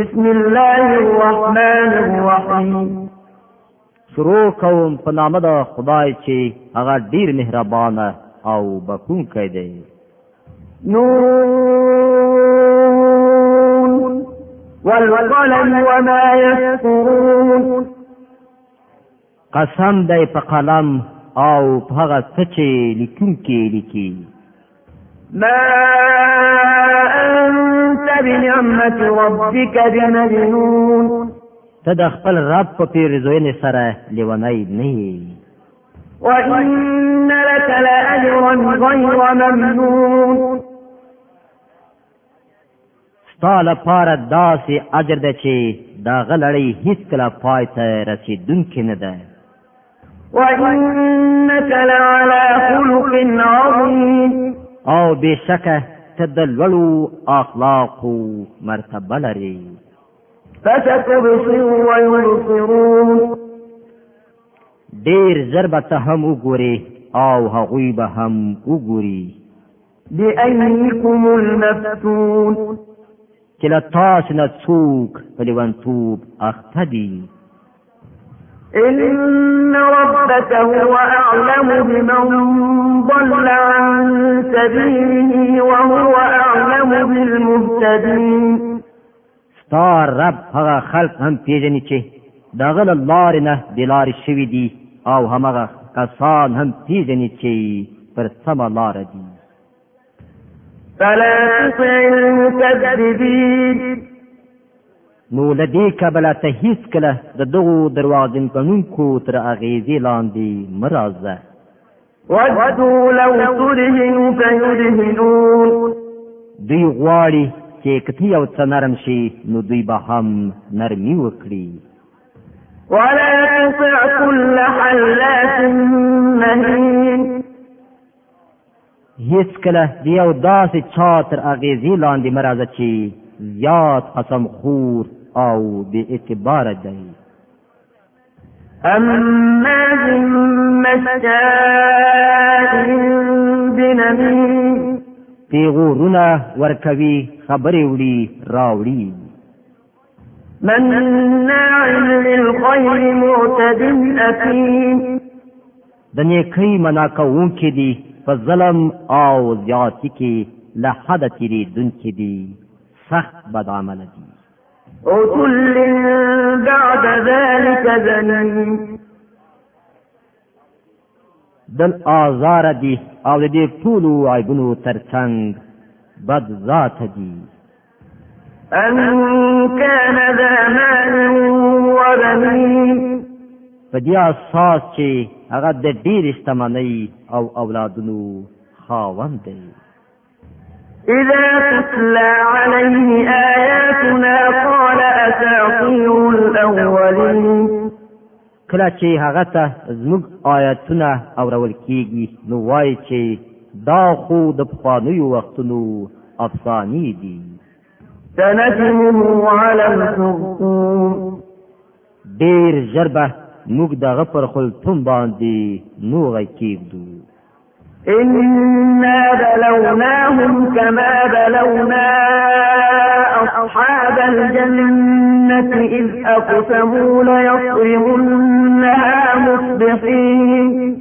بسم الله الرحمن الرحیم شروع کوم په نامه د خدای چې هغه ډیر مهربان او بخښونکی دی نون والقلم وما يسطرون قسم دی په قلم او په هغه څه چې لیکونکي لیکي ما انت بنعمت ربك بمجنون ته د خپل رب په پیرزوینې سره لیونی نه وإن لك لأجرا غير ممنون ستاله پاره داسې اجر ده چې دا غلړی هیڅکله پای ته رسیدونکې نه ده وإنك لعلى خلق عظيم او بشکه ته د لوړو اخلاقو مرتبه لري فتبصر ويبصرون ډیر ضرب ته هم وګوري او هغوی به هم وګوري بأيكم المفتون کله تاسو نه څوک په لیوانتوب اخته دي إن ربك هو أعلم بمن ضل عن سبيله وهو أعلم بالمهتدين ستا رب هغه خلق هم پیژني چې داغه لار نه بلار شوی دي او همغه کسان هم پیژني چې پر سما لار دي فلا تطع المكذبين نو لدې کبله ته هیڅ کله د دغو دروازن قانونکو تر اغیزې لاندې مرازه ودو لو ترهنو فیرهنون دوی غواړي چې کتی او څه نرم شي نو دوی به هم نرمي وکړي ولا تطع كل حلاف مهين هیڅ کله دیو داسې چا تر اغیزې لاندې مرازه چی زیاد قسم خور او بی اعتبار دی اما مشاء بنمیم پیغورونه ورکوي خبرې وړي راوړي من ناعم للخير معتد اثيم د نیکۍ منا کوونکې دي په ظلم او زیاتی کې له حده تیریدونکې دي سخت بد عمله دي عتل بعد ذلك زنیم دل آزار دي او دې ټول عیبونو ترڅنګ بد ذات دي ان كان ذا مال وبنين فدي اساس چې هغه د ډیر استمنۍ او اولادونو خاوند دی إذا تتلى عليه آياتنا قال أساطير الأولين کله چې هغه ته زموږ آیاتونه اورول کیږي نو وایي چې دا خو د پخوانیو وختونو افسانې دي سنجمه على الخرطوم ډېر ژر به موږ دغه پر خلطوم باندې نوغی کیږدو إنا بلوناهم كما بلونا أصحاب الجنة إذ أقسموا ليصرمنها مصبحين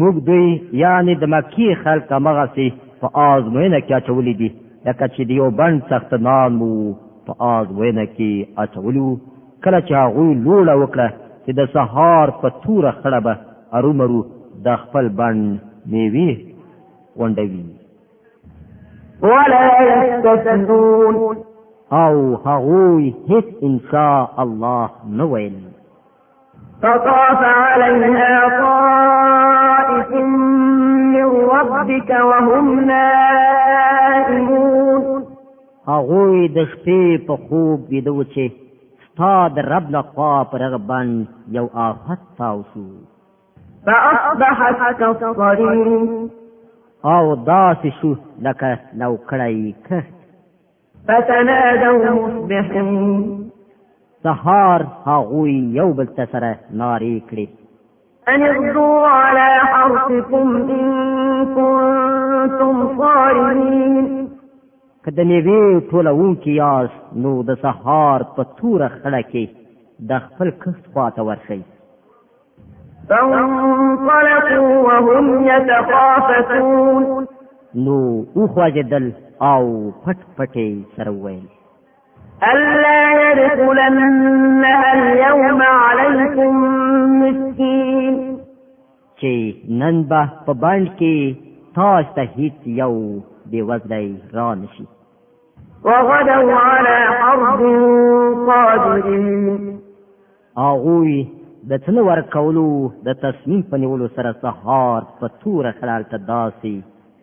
موږ دوی یعنی د مکی خلک مغسی په آزموینه کې اچولې دي لکه چې دیو بند سخت نامو په آزموینه کې اچولو کله چې هغوی لوړه وکړه چې د سهار په توره خړه به ارومرو د خپل بند میوي غونډوي ولا يستثنون او هغوی هیڅ انشاء الله نه ویل فطاف عليها طائف من ربك وهم نائمون هغوی د شپې په خوب ویده و چې ستا د رب لخوا پر هغه باندې یو آفت تاو شو فأصبحت كالصريم او داسې شو لکه لو کړی کښت فتنادوا مصبحين سهار هغوی یو بل ته سره نارې کړې ان اغدوا على حرثكم ان كنتم صارمين که د میوې ټولوونکي یاست نو د سهار په توره خړه کې د خپل کښت خواته ورشئ فانطلقوا وهم يتخافتون نو وخواجدل او پټ پټې سره وویل ألا يدخلنها اليوم عليكم مسكين چې نن به په باند کې تاسو ته هیڅ یو دی وزدای را نشي وغدوا على حرب قادرين اغوی د څنو ورکولو د تصمیم په نیولو سره سهار په تور خلال ته داسي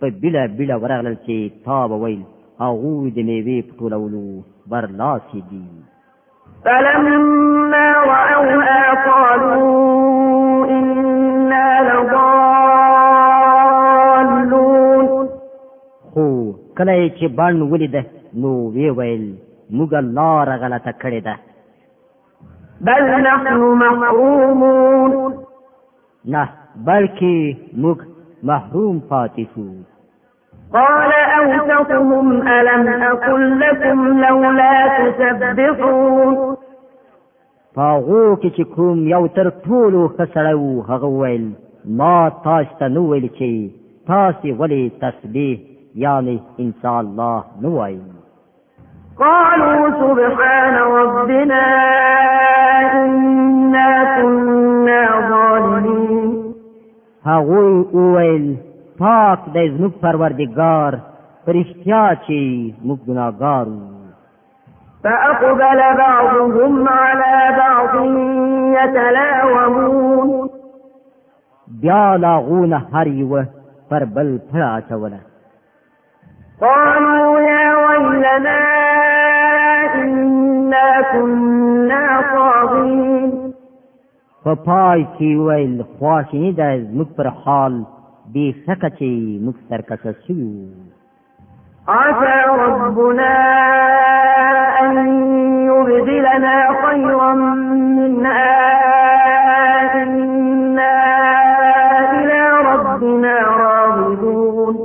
په بلا بلا ورغلل چې تاب ویل هغوی د میوې په ټولولو برلاسي دي فلما رأوها قالوا إنا لضالون خو کله چې بڼ ولیده نو وی ویل موږ لار غلطه کړې ده بل نحن محرومون نه بلکې مك محروم پاتې قال أوسطهم ألم أقل لكم لولا تسبحون فاغو کې چې کوم یو تر ما تاسو نويل كي ویل ولي تسبيح يعني تسبیح شاء الله نويل قالوا سبحان ربنا إنا كنا ظالمين هغوی اویل پاک د زموږ پروردگار پرشتیا چې موږ ګناګارو فأقبل بعضهم على بعض يتلاومون بیا لاغون هر یوه پر بل پړه اچوله قالوا يا ويلنا إنا كنا طاغين په پای کې ویل خواشینی د موږ پر حال به شکه چې موږ سرکشه شو عسى ربنا أن يبدلنا خيرا منها إنا إلى ربنا راغبون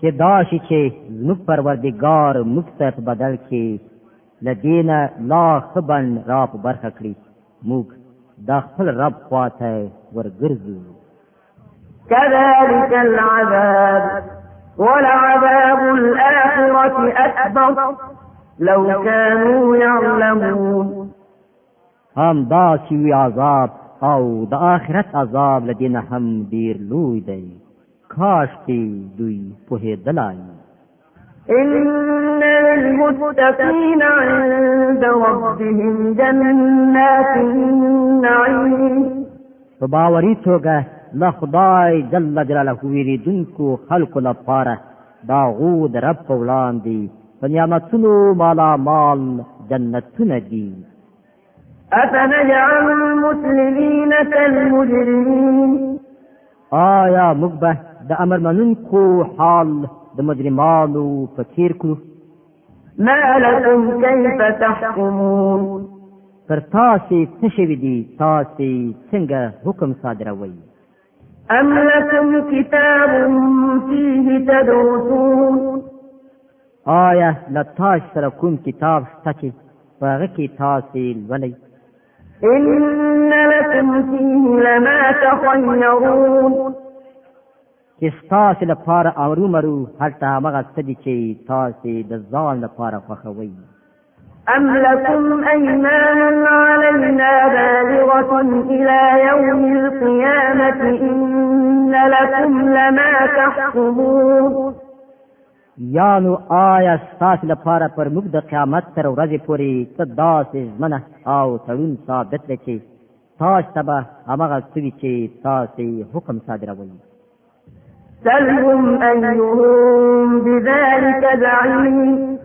چې دا شي چې موږ پروردګار موږ بدل کې لدینه لا خبن را په برخه کړی موږ د خپل رب خواته ورګرځو كذلك العذاب ولعذاب الآخرة أكبر لو كانوا يعلمون هم دا شوی عذاب او د آخرت عذاب لدینه هم ډیر لوی دی کاش کې دوی په هدلای إن الْمُتَّقِينَ عند ربهم جنات النعيم په باوري توګه جل جلاله ویریدونکو رب مالا مال دي أفنجعل المسلمين كالمجرمين آه يا به د امر منونکو حال د مجرمانو په تیر کړو ما لكم كيف تحكمون پر تاسو تشوي دي تاسو څنګه حکم صادروي ام لكم كتاب فيه تدرسون آیا لتاش سره کوم کتاب شته چې په هغه کې تاسو ولې ان لكم فيه لما تخيرون چې تاسو لپاره اورو مرو هلته هغه سدي چې تاسو د ځان لپاره خوښوي أم لكم أيمان علينا بالغة إلى يوم القيامة إن لكم لما تحكمون یا نو آیا ستاسو لپاره پر موږ د قیامت تر ورځې پورې څه داسې منه او تړون ثابت لکې تاسو ته به هماغه څه چې تاسو حکم صادروي سلهم أيهم بذلك زعيم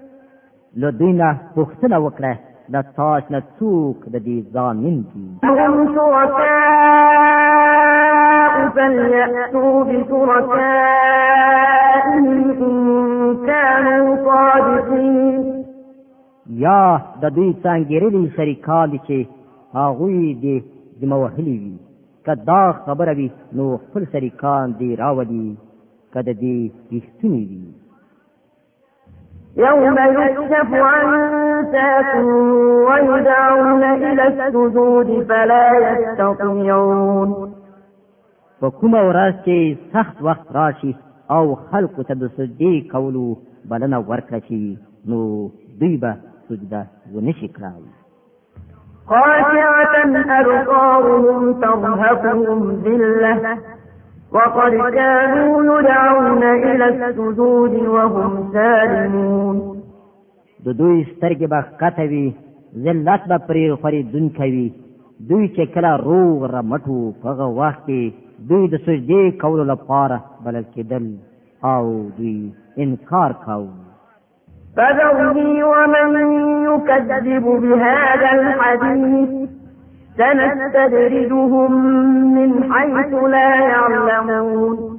لدينا پوښتنه وکړه د تاج نه څوک د دې ضامن دي هم شركاء فليأتوا بشركائهم إن كانوا صادقين یا د دوی څنګه لري شریکان دي چې هغوی دې د موهلي وي کدا خبره وي نو خپل سریکان دی راولي کده دی رښتونی وي يوم يكشف عن ساق ويدعون إلى السجود فلا يستطيعون فكما وراسي سخت وقت راشي او خلق ته د سجدي کولو بلنه ورکړي نو دوی به سجده ونشي کړای خاشعة أبصارهم ترهقهم ذلة وقد كانوا يدعون إلى السجود وهم سالمون د دوی سترګې به قطوي ذلت به پرې خورېدون کوي دوی چې کله روغ رمټو په هغه وخت کې دوی د سجدې کولو لپاره بلل کېدل او دوی انکار کاوه فذرني ومن يكذب بهذا الحديث سنستدرجهم من حيث لا يعلمون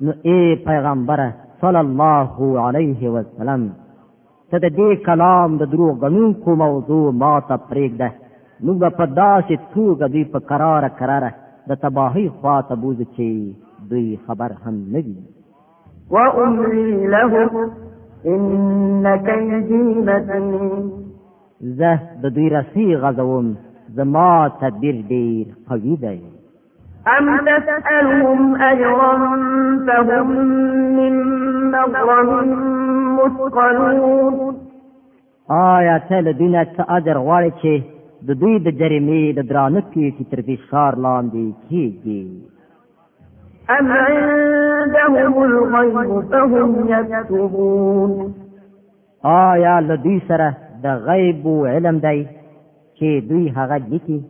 نو اي پیغمبر صلى الله عليه وسلم ته د دې کلام د دروغ غنونکو موضوع ما ته پرېږده موږ په داسې توګه دوی په قراره قراره د تباهی خوا ته بوځو چې دوی خبر هم نه وي وأملي لهم ان کیدی متین زه د دوی رسی غزوم زما تدبیر ډیر قوي دی ام تسألهم اجرا فهم من مغرم مثقلون آیا ته له دوی نه څه اجر غواړې چې د دوی د جریمې د درانه پیټې تر دې ښار لاندې کېږي أم عندهم الغيب فهم يكتبون آیا له دوی سره د غیب او علم دی چې دوی هغه لیکي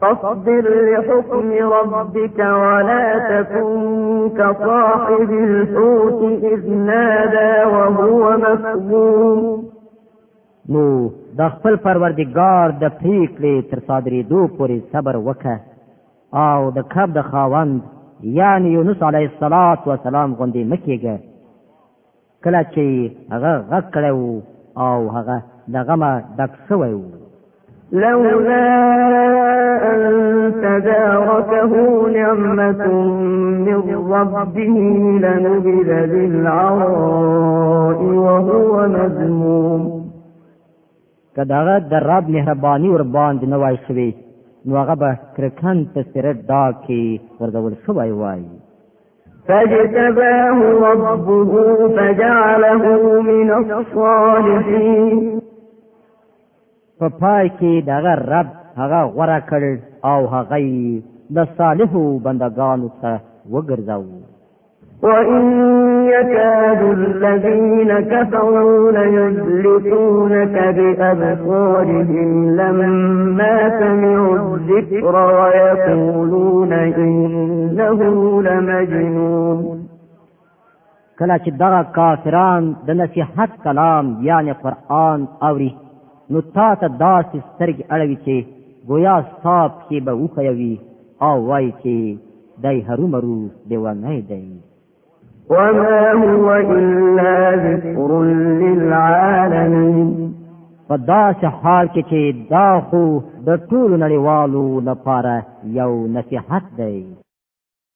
فاصبر لحكم ربك ولا تكن كصاحب الحوت إذ نادى وهو مكذوب نو د خپل پروردګار د پریکړې تر صادرېدو پورې صبر وکړه او د کب د خاوند یعنی یونس علیه السلام غوندې مکیږي کله چې هغه غږ کړو او هغه دغه ما دک شوی وو لولا أن تداركه نعمة من ربه لنبذ بالعراء وهو مذموم کداغه در رب مهرباني ور باندې نوای شوی نو هغه به کرکن په سرت دا کې ورغول شوی وای فاجتباه ربه فجعله من الصالحين په پای کې دغه رب هغه غوړه کړ او هغه د صالحو بندگانو ته وګرځاو وَإِنَّ يكاد الذين كفروا ليزلقونك بأبصارهم لما سمعوا الذكر ويقولون إنه لمجنون کله چې دغه کافران د نصیحت کلام یعنی قرآن اوري نو تا ته داسې سترګې اړوي چې گویا ستا پښې به وښیوي او وایي چې دی هرومرو دیوانی دی وما هو إلا ذكر للعالمين په داسې حال کې چې دا خو د ټولو نړیوالو لپاره یو نصیحت دی